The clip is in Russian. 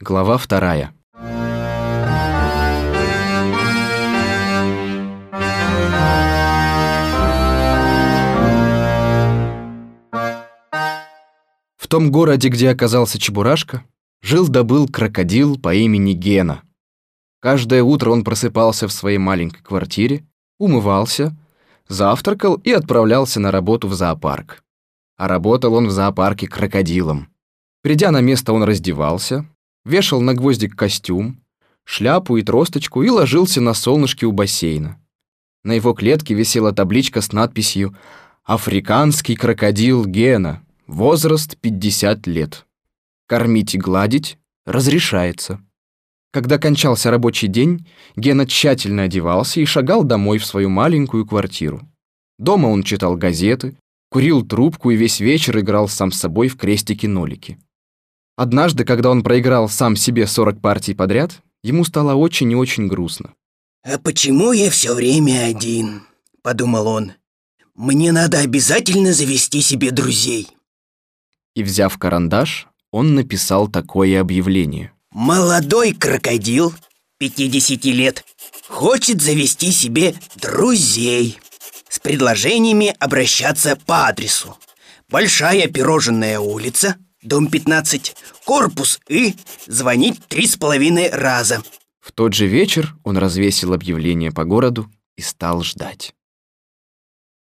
Глава вторая. В том городе, где оказался Чебурашка, жил-добыл крокодил по имени Гена. Каждое утро он просыпался в своей маленькой квартире, умывался, завтракал и отправлялся на работу в зоопарк. А работал он в зоопарке крокодилом. Придя на место, он раздевался, вешал на гвоздик костюм, шляпу и тросточку и ложился на солнышке у бассейна. На его клетке висела табличка с надписью «Африканский крокодил Гена, возраст 50 лет. Кормить и гладить разрешается». Когда кончался рабочий день, Гена тщательно одевался и шагал домой в свою маленькую квартиру. Дома он читал газеты, курил трубку и весь вечер играл сам с собой в крестики-нолики. Однажды, когда он проиграл сам себе 40 партий подряд, ему стало очень и очень грустно. «А почему я все время один?» – подумал он. «Мне надо обязательно завести себе друзей». И, взяв карандаш, он написал такое объявление. «Молодой крокодил, 50 лет, хочет завести себе друзей. С предложениями обращаться по адресу. Большая пироженная улица, дом 15, корпус И, звонить три с половиной раза. В тот же вечер он развесил объявление по городу и стал ждать.